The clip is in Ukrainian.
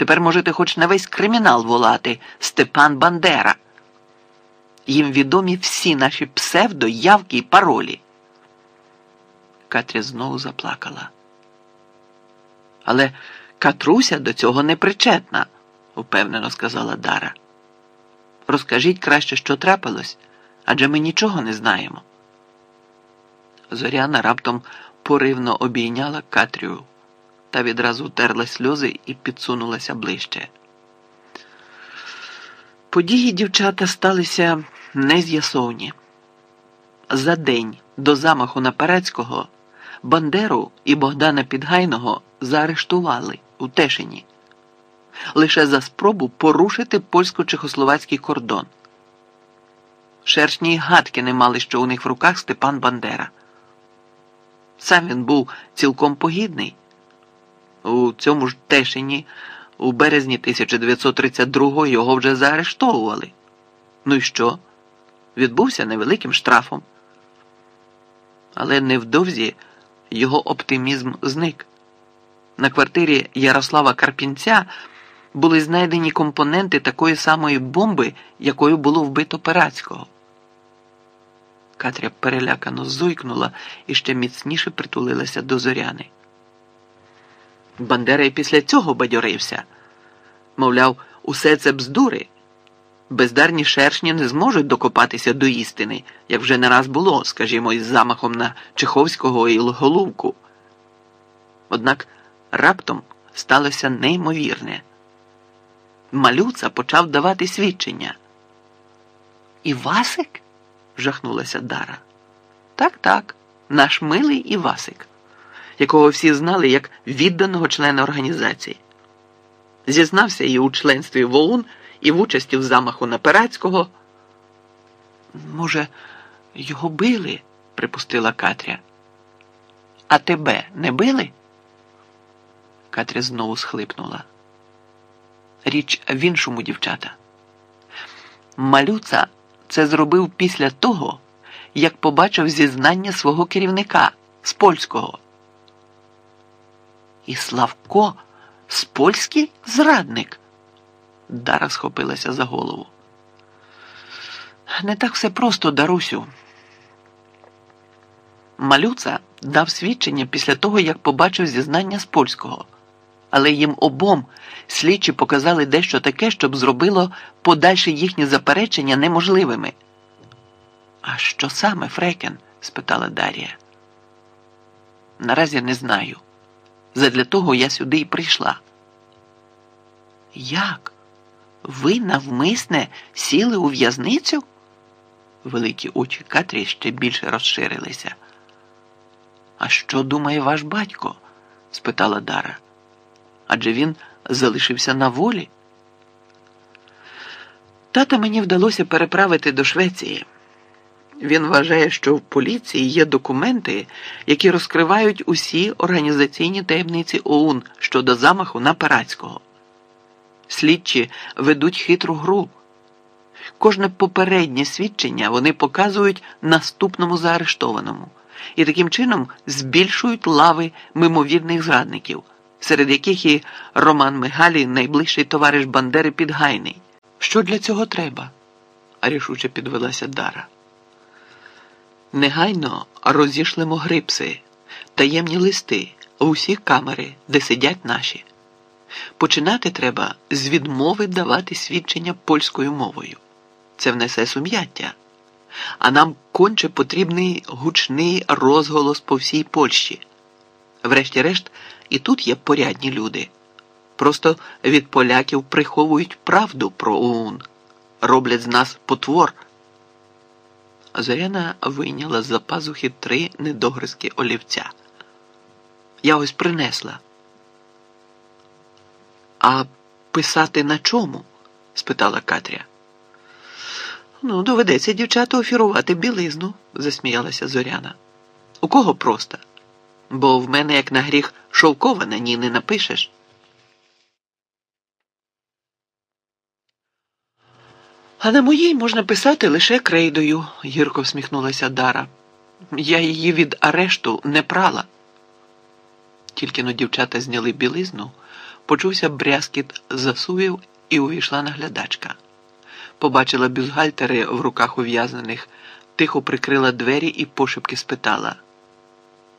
Тепер можете хоч на весь кримінал волати Степан Бандера. Їм відомі всі наші псевдо, явки і паролі. Катря знову заплакала. Але Катруся до цього не причетна, впевнено сказала Дара. Розкажіть краще, що трапилось, адже ми нічого не знаємо. Зоряна раптом поривно обійняла Катрію та відразу терла сльози і підсунулася ближче. Події дівчата сталися нез'ясовні. За день до замаху на Перецького Бандеру і Богдана Підгайного заарештували у Тешині лише за спробу порушити польсько-чехословацький кордон. Шершні й гадки не мали, що у них в руках Степан Бандера. Сам він був цілком погідний. У цьому ж Тешині у березні 1932-го його вже заарештовували. Ну і що? Відбувся невеликим штрафом. Але невдовзі його оптимізм зник. На квартирі Ярослава Карпінця були знайдені компоненти такої самої бомби, якою було вбито Перацького. Катря перелякано зойкнула і ще міцніше притулилася до зоряни. Бандера і після цього бадьорився. Мовляв, усе це бздури. Бездарні шершні не зможуть докопатися до істини, як вже не раз було, скажімо, із замахом на Чеховського і Головку. Однак раптом сталося неймовірне. Малюца почав давати свідчення. Івасик? жахнулася Дара. Так, так, наш милий Івасик, якого всі знали як відданого члена організації. Зізнався і у членстві в ОУН, і в участі в замаху на Перацького. Може, його били, припустила Катря. А тебе не били? Катря знову схлипнула. Річ в іншому, дівчата. Малюца це зробив після того, як побачив зізнання свого керівника з польського. І Славко з польський зрадник. Дара схопилася за голову. Не так все просто, Дарусю. Малюца дав свідчення після того, як побачив зізнання з польського але їм обом слідчі показали дещо таке, щоб зробило подальші їхні заперечення неможливими. А що саме, Фрекен? спитала Дар'я. Наразі не знаю. Задля того я сюди і прийшла. Як? Ви навмисне сіли у в'язницю? Великі очі Катрі ще більше розширилися. А що думає ваш батько? спитала Дара адже він залишився на волі. Тата мені вдалося переправити до Швеції. Він вважає, що в поліції є документи, які розкривають усі організаційні таємниці ОУН щодо замаху на Парацького. Слідчі ведуть хитру гру. Кожне попереднє свідчення вони показують наступному заарештованому і таким чином збільшують лави мимовірних зрадників серед яких і Роман Мигалі, найближчий товариш Бандери Підгайний. Що для цього треба? рішуче підвелася Дара. Негайно розійшлимо грипси, таємні листи в усі камери, де сидять наші. Починати треба з відмови давати свідчення польською мовою. Це внесе сум'яття. А нам конче потрібний гучний розголос по всій Польщі. Врешті-решт, і тут є порядні люди. Просто від поляків приховують правду про ОУН, роблять з нас потвор. Зоряна вийняла з за пазухи три недогризки олівця. Я ось принесла. А писати на чому? спитала Катря. Ну, доведеться дівчата офірувати білизну, засміялася Зоряна. У кого просто? бо в мене, як на гріх, шовкова на ній не напишеш. А на моїй можна писати лише крейдою, гірко всміхнулася Дара. Я її від арешту не прала. Тільки но дівчата зняли білизну, почувся брязкіт засувів і увійшла наглядачка. Побачила бюзгальтери в руках ув'язнених, тихо прикрила двері і пошепки спитала.